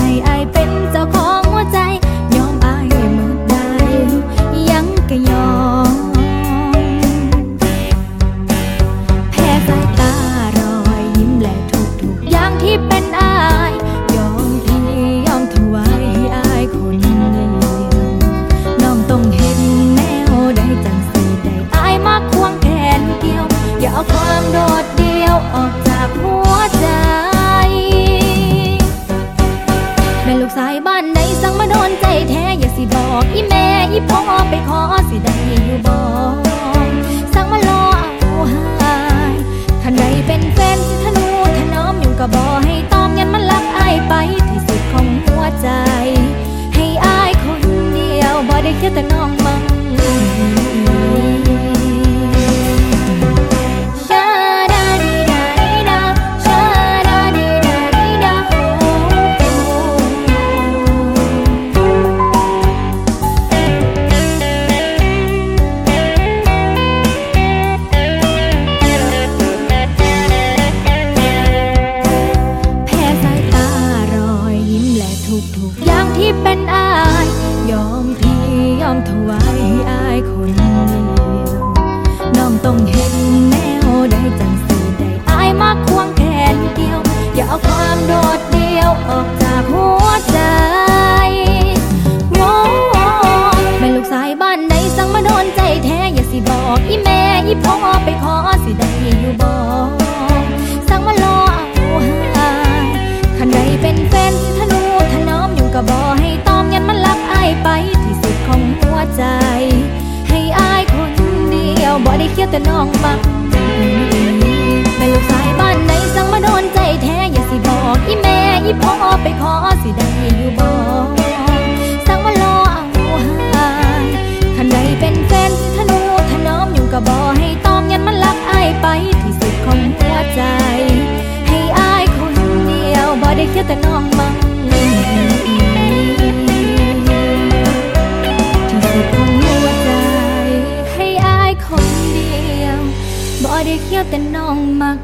ให้อายเป็นเจ้าของ สายบ้านในสั่งมาโดนใจแท้ อย่าสิบอกอีแม่อีพ่อไปขอ ที่เป็นอาย ยอมพี่ยอมถวายอายคนเดียวน้องต้องเห็นแนวได้จังสีได้อายมาควงแขนเกี่ยว อย่าเอาความโดดเดี่ยวออกจากหัวใจงงแม่ลูกสายบ้านไหนสั่งมาโดนใจแท้อย่าสิบอกอีแม่อีพ่อไปขอ ជាតនងបាក់ đi khéo tình non mặt